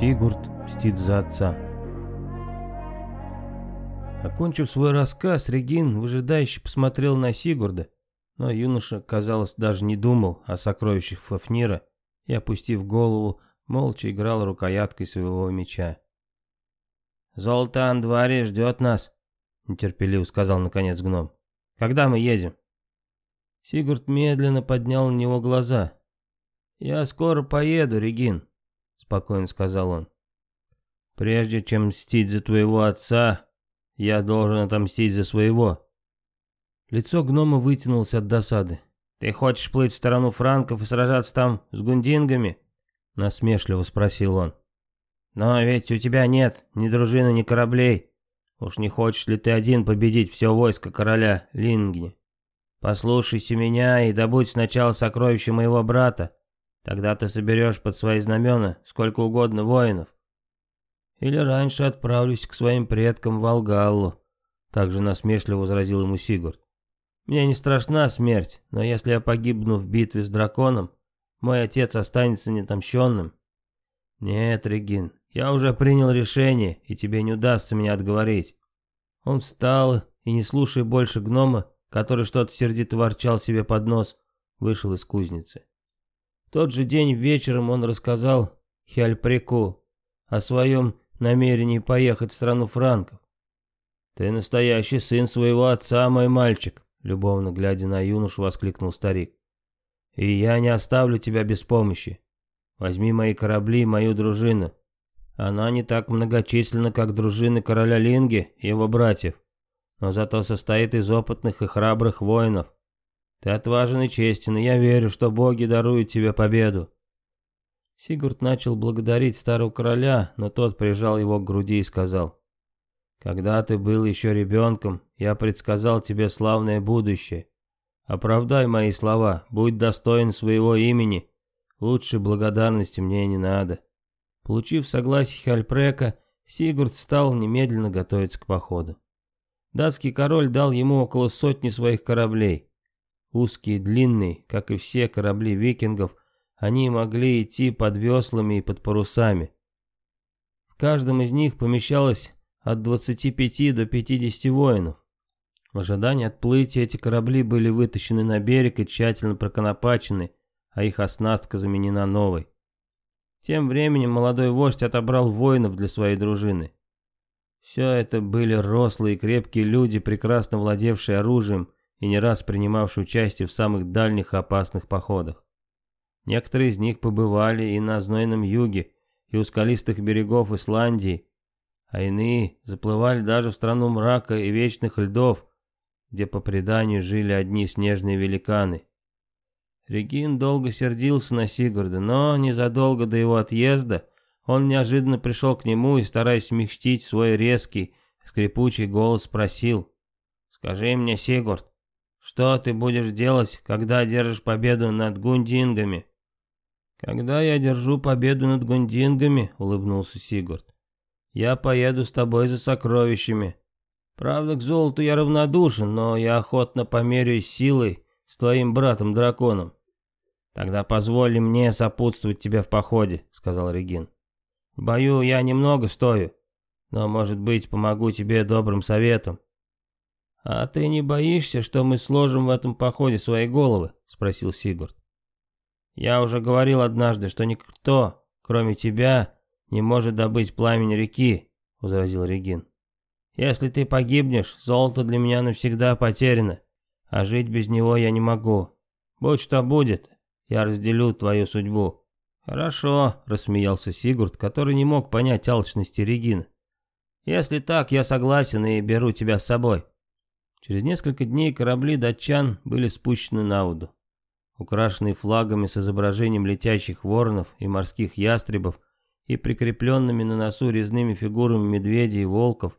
Сигурд мстит за отца. Окончив свой рассказ, Регин выжидающе посмотрел на Сигурда, но юноша, казалось, даже не думал о сокровищах Фафнира и, опустив голову, молча играл рукояткой своего меча. «Золтан Двари ждет нас», — нетерпеливо сказал наконец гном. «Когда мы едем?» Сигурд медленно поднял на него глаза. «Я скоро поеду, Регин», — спокойно сказал он. «Прежде чем мстить за твоего отца, я должен отомстить за своего». Лицо гнома вытянулось от досады. «Ты хочешь плыть в сторону франков и сражаться там с гундингами?» Насмешливо спросил он. «Но ведь у тебя нет ни дружины, ни кораблей. Уж не хочешь ли ты один победить все войско короля Лингни? Послушайся меня и добудь сначала сокровища моего брата. Тогда ты соберешь под свои знамена сколько угодно воинов. Или раньше отправлюсь к своим предкам в Алгаллу», — также насмешливо возразил ему Сигурд. «Мне не страшна смерть, но если я погибну в битве с драконом, мой отец останется нетомщенным». «Нет, Регин, я уже принял решение, и тебе не удастся меня отговорить». Он встал и, не слушая больше гнома, который что-то сердито ворчал себе под нос, вышел из кузницы. Тот же день вечером он рассказал Хиальпреку о своем намерении поехать в страну франков. «Ты настоящий сын своего отца, мой мальчик», — любовно глядя на юношу, воскликнул старик. «И я не оставлю тебя без помощи. Возьми мои корабли и мою дружину. Она не так многочисленна, как дружины короля Линги и его братьев, но зато состоит из опытных и храбрых воинов. Ты отважен и честен, и я верю, что боги даруют тебе победу. Сигурд начал благодарить старого короля, но тот прижал его к груди и сказал, «Когда ты был еще ребенком, я предсказал тебе славное будущее. Оправдай мои слова, будь достоин своего имени, лучше благодарности мне не надо». Получив согласие Хальпрека, Сигурд стал немедленно готовиться к походу. Датский король дал ему около сотни своих кораблей. Узкие и длинные, как и все корабли викингов, они могли идти под веслами и под парусами. В каждом из них помещалось от 25 до 50 воинов. В ожидании отплытия эти корабли были вытащены на берег и тщательно проконопачены, а их оснастка заменена новой. Тем временем молодой вождь отобрал воинов для своей дружины. Все это были рослые и крепкие люди, прекрасно владевшие оружием и не раз принимавшие участие в самых дальних и опасных походах. Некоторые из них побывали и на знойном юге, и у скалистых берегов Исландии, а иные заплывали даже в страну мрака и вечных льдов, где по преданию жили одни снежные великаны. Регин долго сердился на Сигурда, но незадолго до его отъезда он неожиданно пришел к нему и, стараясь смягчить свой резкий, скрипучий голос, спросил, «Скажи мне, Сигурд, что ты будешь делать, когда одержишь победу над гундингами?» «Когда я держу победу над гундингами», — улыбнулся Сигурд, — «я поеду с тобой за сокровищами. Правда, к золоту я равнодушен, но я охотно померяюсь силой с твоим братом-драконом». «Тогда позволь мне сопутствовать тебе в походе», — сказал Регин. «В бою я немного стою, но, может быть, помогу тебе добрым советом». «А ты не боишься, что мы сложим в этом походе свои головы?» — спросил Сигурд. Я уже говорил однажды, что никто, кроме тебя, не может добыть пламень реки, — возразил Регин. Если ты погибнешь, золото для меня навсегда потеряно, а жить без него я не могу. Будь что будет, я разделю твою судьбу. Хорошо, — рассмеялся Сигурд, который не мог понять алчности Регина. Если так, я согласен и беру тебя с собой. Через несколько дней корабли датчан были спущены на воду украшенные флагами с изображением летящих воронов и морских ястребов и прикрепленными на носу резными фигурами медведей и волков,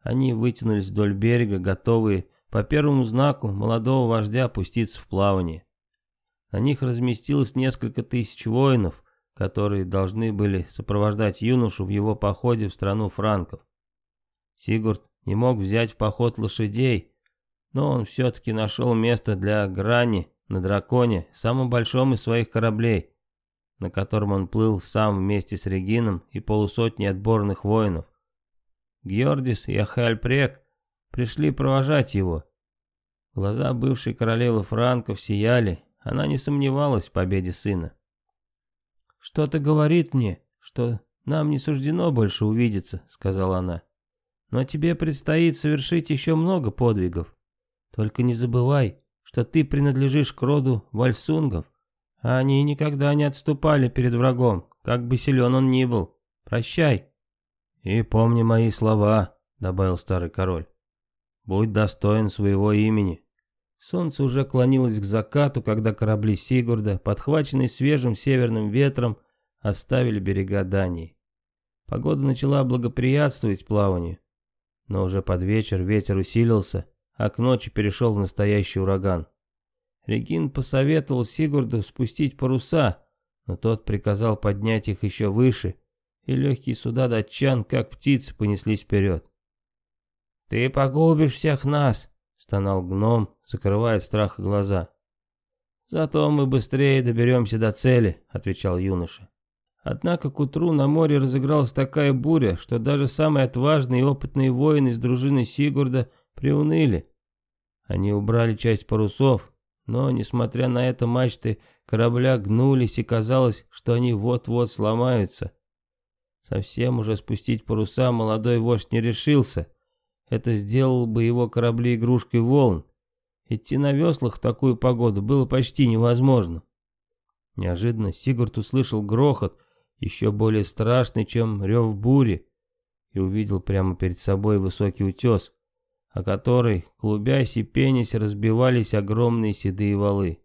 они вытянулись вдоль берега, готовые по первому знаку молодого вождя пуститься в плавание. На них разместилось несколько тысяч воинов, которые должны были сопровождать юношу в его походе в страну франков. Сигурд не мог взять в поход лошадей, но он все-таки нашел место для грани на драконе, самом большом из своих кораблей. на котором он плыл сам вместе с Регином и полусотней отборных воинов. Георгис и Ахальпрек пришли провожать его. Глаза бывшей королевы Франков сияли, она не сомневалась в победе сына. «Что-то говорит мне, что нам не суждено больше увидеться», — сказала она. «Но тебе предстоит совершить еще много подвигов. Только не забывай, что ты принадлежишь к роду вальсунгов, а они никогда не отступали перед врагом, как бы силен он ни был. Прощай». «И помни мои слова», — добавил старый король. «Будь достоин своего имени». Солнце уже клонилось к закату, когда корабли Сигурда, подхваченные свежим северным ветром, оставили берега Дании. Погода начала благоприятствовать плаванию, но уже под вечер ветер усилился, а к ночи перешел в настоящий ураган. Регин посоветовал Сигурду спустить паруса, но тот приказал поднять их еще выше, и легкие суда датчан, как птицы, понеслись вперед. «Ты погубишь всех нас!» стонал гном, закрывая от страха глаза. «Зато мы быстрее доберемся до цели», — отвечал юноша. Однако к утру на море разыгралась такая буря, что даже самые отважные и опытные воины из дружины Сигурда приуныли. Они убрали часть парусов, но, несмотря на это, мачты корабля гнулись, и казалось, что они вот-вот сломаются. Совсем уже спустить паруса молодой вождь не решился, это сделало бы его корабли игрушкой волн. Идти на веслах в такую погоду было почти невозможно. Неожиданно Сигурд услышал грохот, еще более страшный, чем рев бури, и увидел прямо перед собой высокий утес, о который, клубясь и пенясь, разбивались огромные седые валы.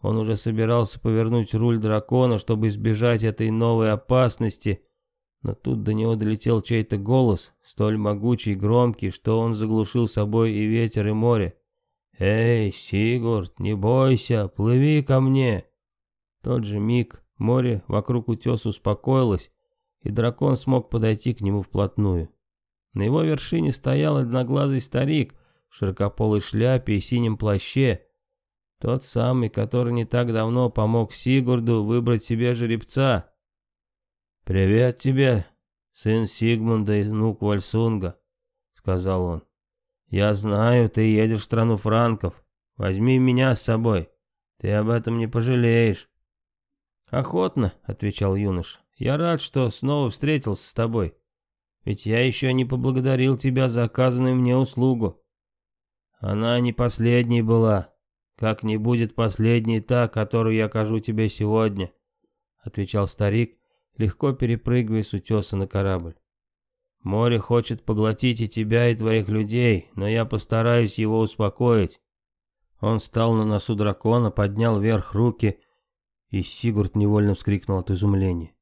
Он уже собирался повернуть руль дракона, чтобы избежать этой новой опасности, но тут до него долетел чей-то голос, столь могучий и громкий, что он заглушил собой и ветер, и море. «Эй, Сигурд, не бойся, плыви ко мне!» В тот же миг море вокруг утеса успокоилось, и дракон смог подойти к нему вплотную. На его вершине стоял одноглазый старик в широкополой шляпе и синем плаще, тот самый, который не так давно помог Сигурду выбрать себе жеребца. «Привет тебе, сын Сигмунда и внук Вальсунга», — сказал он. «Я знаю, ты едешь в страну франков. Возьми меня с собой. Ты об этом не пожалеешь». «Охотно», — отвечал юноша. «Я рад, что снова встретился с тобой. Ведь я еще не поблагодарил тебя за оказанную мне услугу». «Она не последней была. Как не будет последней та, которую я окажу тебе сегодня», — отвечал старик легко перепрыгивая с утеса на корабль. «Море хочет поглотить и тебя, и твоих людей, но я постараюсь его успокоить». Он встал на носу дракона, поднял вверх руки, и Сигурд невольно вскрикнул от изумления.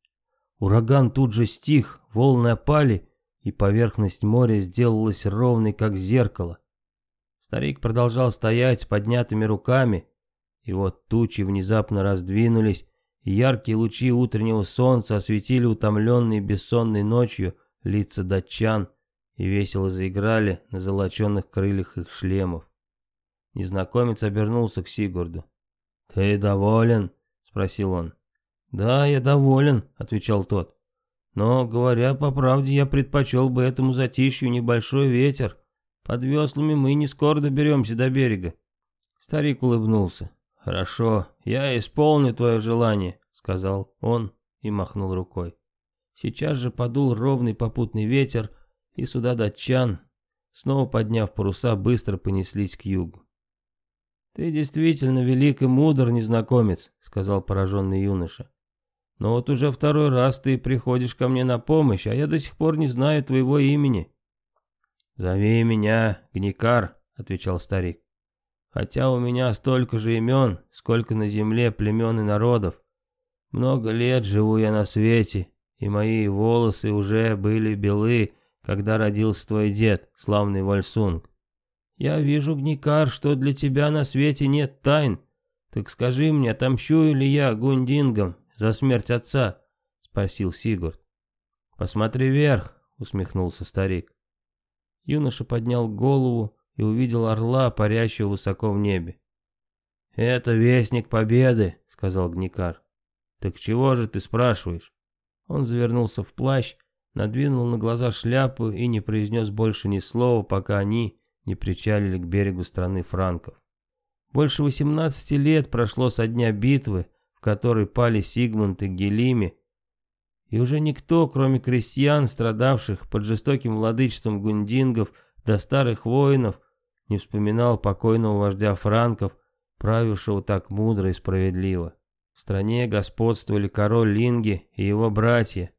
Ураган тут же стих, волны опали, и поверхность моря сделалась ровной, как зеркало. Старик продолжал стоять с поднятыми руками, и вот тучи внезапно раздвинулись, Яркие лучи утреннего солнца осветили утомленные бессонной ночью лица датчан и весело заиграли на золоченных крыльях их шлемов. Незнакомец обернулся к Сигурду. «Ты доволен?» — спросил он. «Да, я доволен», — отвечал тот. «Но, говоря по правде, я предпочел бы этому затишью небольшой ветер. Под веслами мы не скоро доберемся до берега». Старик улыбнулся. «Хорошо, я исполню твое желание», — сказал он и махнул рукой. Сейчас же подул ровный попутный ветер, и суда датчан, снова подняв паруса, быстро понеслись к югу. «Ты действительно велик и мудр, незнакомец», — сказал пораженный юноша. «Но вот уже второй раз ты приходишь ко мне на помощь, а я до сих пор не знаю твоего имени». «Зови меня Гникар», — отвечал старик. Хотя у меня столько же имен, сколько на земле племен и народов. Много лет живу я на свете, и мои волосы уже были белы, когда родился твой дед, славный Вальсунг. Я вижу, Гникар, что для тебя на свете нет тайн. Так скажи мне, отомщу ли я гундингам за смерть отца? Спросил Сигурд. Посмотри вверх, усмехнулся старик. Юноша поднял голову и увидел орла, парящего высоко в небе. «Это вестник победы», — сказал Гникар. Так чего же ты спрашиваешь? Он завернулся в плащ, надвинул на глаза шляпу и не произнес больше ни слова, пока они не причалили к берегу страны франков. Больше 18 лет прошло со дня битвы, в которой пали Сигмунд и Гелими, и уже никто, кроме крестьян, страдавших под жестоким владычеством гундингов до старых воинов, не вспоминал покойного вождя франков, правившего так мудро и справедливо. В стране господствовали король Линги и его братья.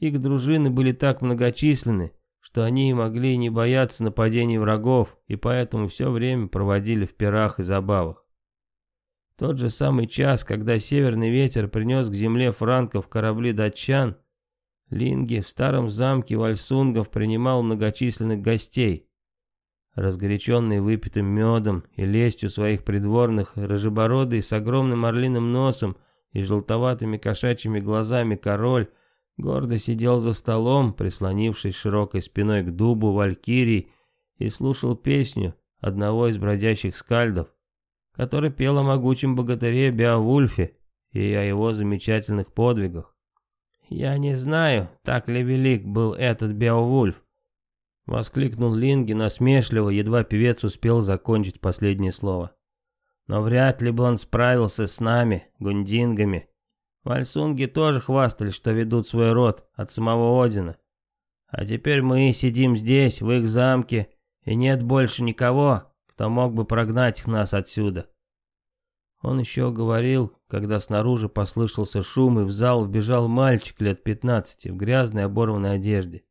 Их дружины были так многочисленны, что они могли не бояться нападений врагов, и поэтому все время проводили в пирах и забавах. Тот же самый час, когда северный ветер принес к земле франков корабли датчан, Линги в старом замке Вальсунгов принимал многочисленных гостей. Разгоряченный выпитым медом и лестью своих придворных, рыжебородый с огромным орлиным носом и желтоватыми кошачьими глазами король гордо сидел за столом, прислонившись широкой спиной к дубу валькирий, и слушал песню одного из бродячих скальдов, который пел о могучем богатыре Беовульфе и о его замечательных подвигах. «Я не знаю, так ли велик был этот Беовульф», Воскликнул Линги насмешливо, едва певец успел закончить последнее слово. Но вряд ли бы он справился с нами, гундингами. Вальсунги тоже хвастались, что ведут свой род от самого Одина. А теперь мы сидим здесь, в их замке, и нет больше никого, кто мог бы прогнать нас отсюда. Он еще говорил, когда снаружи послышался шум, и в зал вбежал мальчик лет пятнадцати в грязной оборванной одежде.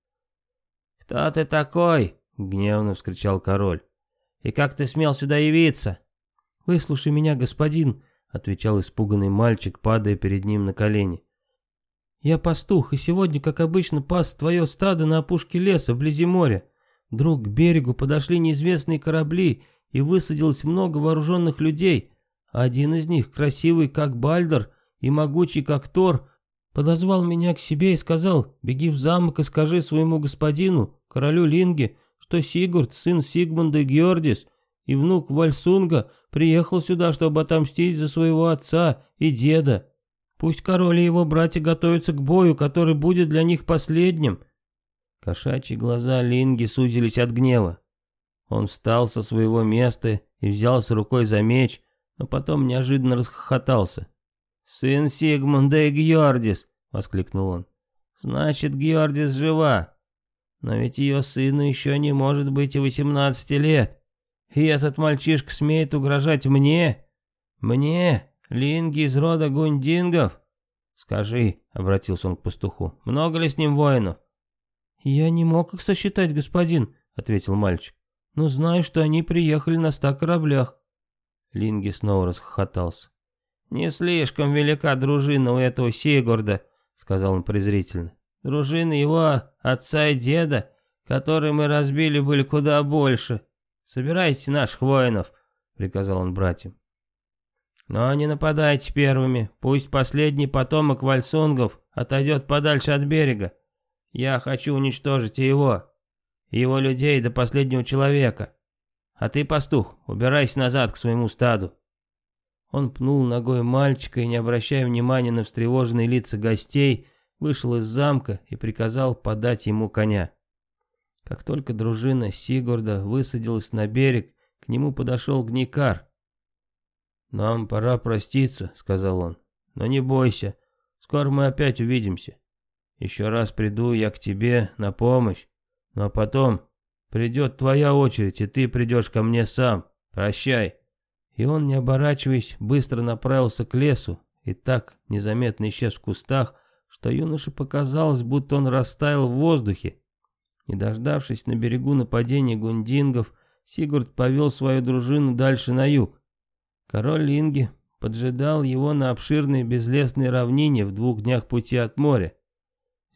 «Кто ты такой?» — гневно вскричал король. «И как ты смел сюда явиться?» «Выслушай меня, господин», — отвечал испуганный мальчик, падая перед ним на колени. «Я пастух, и сегодня, как обычно, пас твое стадо на опушке леса, вблизи моря. Вдруг к берегу подошли неизвестные корабли, и высадилось много вооруженных людей. Один из них, красивый как Бальдер и могучий как Тор, подозвал меня к себе и сказал, беги в замок и скажи своему господину, королю Линге, что Сигурд, сын Сигмунда Геордис и внук Вальсунга, приехал сюда, чтобы отомстить за своего отца и деда. Пусть король и его братья готовятся к бою, который будет для них последним. Кошачьи глаза Линги сузились от гнева. Он встал со своего места и взялся рукой за меч, но потом неожиданно расхохотался. «Сын Сигмунда и Геордис!» — воскликнул он. «Значит, Геордис жива. Но ведь ее сыну еще не может быть и восемнадцати лет. И этот мальчишка смеет угрожать мне? Мне, Линги из рода гундингов? Скажи, — обратился он к пастуху, — много ли с ним воинов? Я не мог их сосчитать, господин, — ответил мальчик. Но знаю, что они приехали на ста кораблях. Линги снова расхохотался. «Не слишком велика дружина у этого Сигурда», — сказал он презрительно. Дружины его отца и деда, которые мы разбили, были куда больше. Собирайте наших воинов, приказал он братьям. Но не нападайте первыми, пусть последний потомок вальсунгов отойдет подальше от берега. Я хочу уничтожить его, его людей до последнего человека. А ты, пастух, убирайся назад к своему стаду. Он пнул ногой мальчика и, не обращая внимания на встревоженные лица гостей, вышел из замка и приказал подать ему коня. Как только дружина Сигурда высадилась на берег, к нему подошел Гникар. «Нам пора проститься», — сказал он. «Но не бойся, скоро мы опять увидимся. Еще раз приду я к тебе на помощь, но потом придет твоя очередь, и ты придешь ко мне сам. Прощай». И он, не оборачиваясь, быстро направился к лесу и так незаметно исчез в кустах, что юноше показалось, будто он растаял в воздухе. Не дождавшись на берегу нападения гундингов, Сигурд повел свою дружину дальше на юг. Король Линги поджидал его на обширной безлесной равнине в двух днях пути от моря.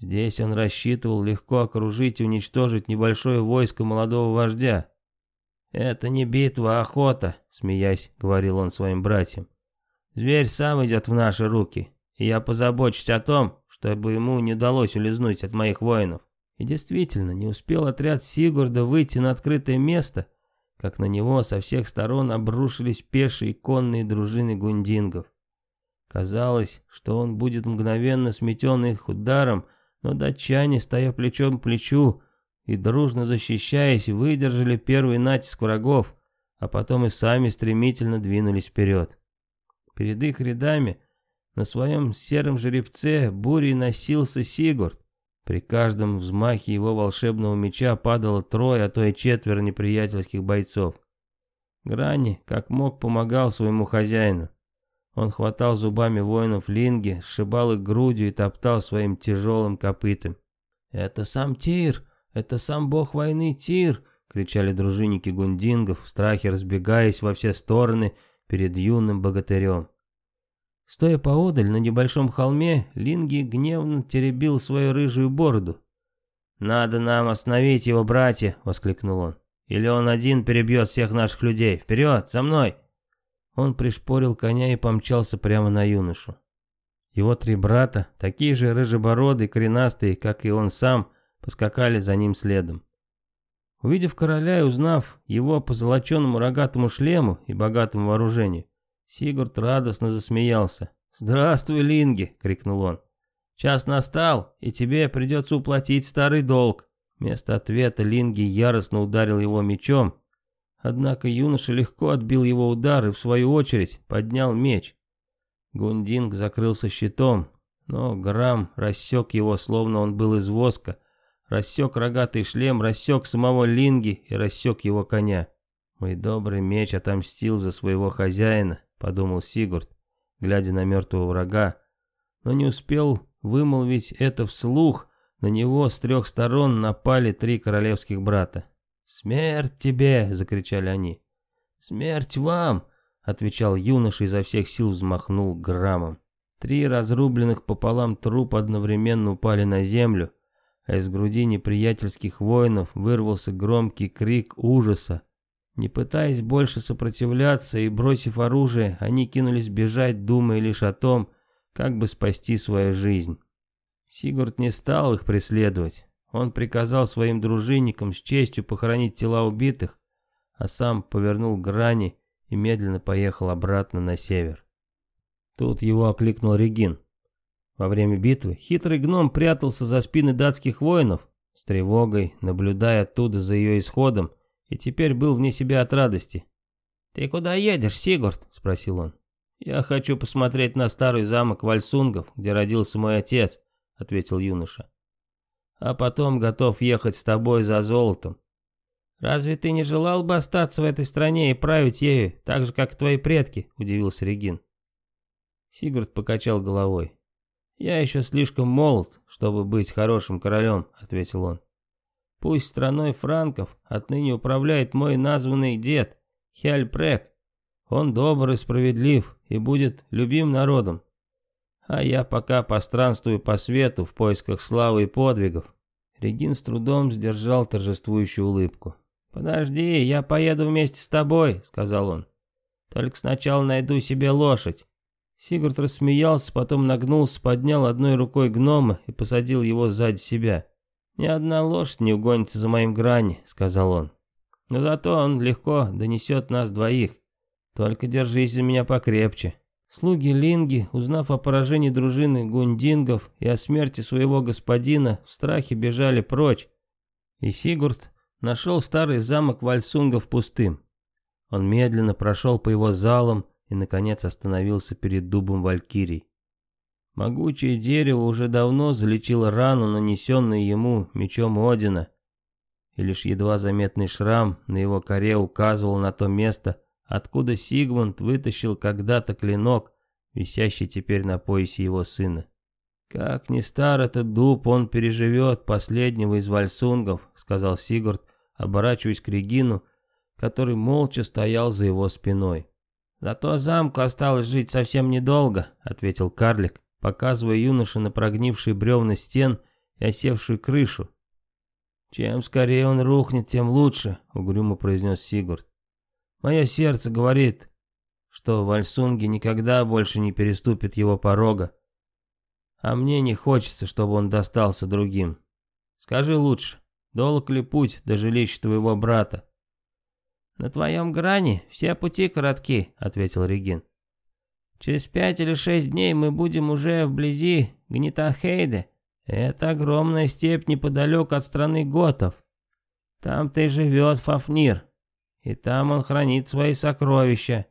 Здесь он рассчитывал легко окружить и уничтожить небольшое войско молодого вождя. «Это не битва, а охота», — смеясь, говорил он своим братьям. «Зверь сам идет в наши руки, и я позабочусь о том, чтобы ему не удалось улизнуть от моих воинов. И действительно, не успел отряд Сигурда выйти на открытое место, как на него со всех сторон обрушились пешие конные дружины гундингов. Казалось, что он будет мгновенно сметен их ударом, но датчане, стоя плечом к плечу и дружно защищаясь, выдержали первый натиск врагов, а потом и сами стремительно двинулись вперед. Перед их рядами на своем сером жеребце бурей носился Сигурд. При каждом взмахе его волшебного меча падало трое, а то и четверо неприятельских бойцов. Грани, как мог, помогал своему хозяину. Он хватал зубами воинов линги, сшибал их грудью и топтал своим тяжелым копытом. «Это сам Тир! Это сам бог войны Тир!» — кричали дружинники гундингов, в страхе разбегаясь во все стороны перед юным богатырем. Стоя поодаль на небольшом холме, Линги гневно теребил свою рыжую бороду. «Надо нам остановить его, братья!» — воскликнул он. «Или он один перебьет всех наших людей! Вперед, за мной!» Он пришпорил коня и помчался прямо на юношу. Его три брата, такие же рыжебородые, коренастые, как и он сам, поскакали за ним следом. Увидев короля и узнав его по золоченному рогатому шлему и богатому вооружению, Сигурд радостно засмеялся. «Здравствуй, Линги!» — крикнул он. «Час настал, и тебе придется уплатить старый долг». Вместо ответа Линги яростно ударил его мечом, Однако юноша легко отбил его удар и, в свою очередь, поднял меч. Гундинг закрылся щитом, но Грам рассек его, словно он был из воска, рассек рогатый шлем, рассек самого Линги и рассек его коня. «Мой добрый меч отомстил за своего хозяина», — подумал Сигурд, глядя на мертвого врага, но не успел вымолвить это вслух, на него с трех сторон напали три королевских брата. «Смерть тебе!» — закричали они. «Смерть вам!» — отвечал юноша изо всех сил взмахнул граммом. Три разрубленных пополам трупа одновременно упали на землю, а из груди неприятельских воинов вырвался громкий крик ужаса. Не пытаясь больше сопротивляться и бросив оружие, они кинулись бежать, думая лишь о том, как бы спасти свою жизнь. Сигурд не стал их преследовать. Он приказал своим дружинникам с честью похоронить тела убитых, а сам повернул грани и медленно поехал обратно на север. Тут его окликнул Регин. Во время битвы хитрый гном прятался за спины датских воинов, с тревогой, наблюдая оттуда за ее исходом, и теперь был вне себя от радости. «Ты куда едешь, Сигурд?» — спросил он. «Я хочу посмотреть на старый замок Вальсунгов, где родился мой отец», — ответил юноша а потом готов ехать с тобой за золотом. Разве ты не желал бы остаться в этой стране и править ею, так же, как твои предки?» — удивился Регин. Сигурд покачал головой. «Я еще слишком молод, чтобы быть хорошим королем», — ответил он. «Пусть страной франков отныне управляет мой названный дед, Хяльпрек. Он добр и справедлив и будет любим народом. А я пока постранствую по свету в поисках славы и подвигов. Регин с трудом сдержал торжествующую улыбку. «Подожди, я поеду вместе с тобой», — сказал он. «Только сначала найду себе лошадь». Сигурд рассмеялся, потом нагнулся, поднял одной рукой гнома и посадил его сзади себя. «Ни одна лошадь не угонится за моим грани», — сказал он. «Но зато он легко донесет нас двоих. Только держись за меня покрепче». Слуги Линги, узнав о поражении дружины гундингов и о смерти своего господина, в страхе бежали прочь, и Сигурд нашел старый замок Вальсунгов пустым. Он медленно прошел по его залам и, наконец, остановился перед дубом Валькирий. Могучее дерево уже давно залечило рану, нанесенную ему мечом Одина, и лишь едва заметный шрам на его коре указывал на то место, откуда Сигмунд вытащил когда-то клинок, висящий теперь на поясе его сына. «Как ни стар этот дуб, он переживет последнего из вальсунгов», — сказал Сигурд, оборачиваясь к Регину, который молча стоял за его спиной. «Зато замку осталось жить совсем недолго», — ответил карлик, показывая юноше на прогнившие бревна стен и осевшую крышу. «Чем скорее он рухнет, тем лучше», — угрюмо произнес Сигурд. Мое сердце говорит, что Вальсунги никогда больше не переступит его порога. А мне не хочется, чтобы он достался другим. Скажи лучше, долг ли путь до жилища твоего брата? На твоем грани все пути коротки, ответил Регин. Через пять или шесть дней мы будем уже вблизи Гнитахейде. Это огромная степь неподалеку от страны готов. Там-то и живет Фафнир. И там он хранит свои сокровища.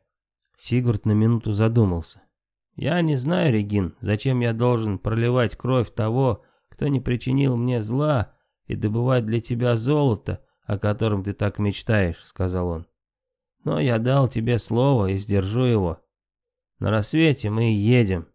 Сигурд на минуту задумался. Я не знаю, Регин, зачем я должен проливать кровь того, кто не причинил мне зла, и добывать для тебя золото, о котором ты так мечтаешь, сказал он. Но я дал тебе слово и сдержу его. На рассвете мы едем.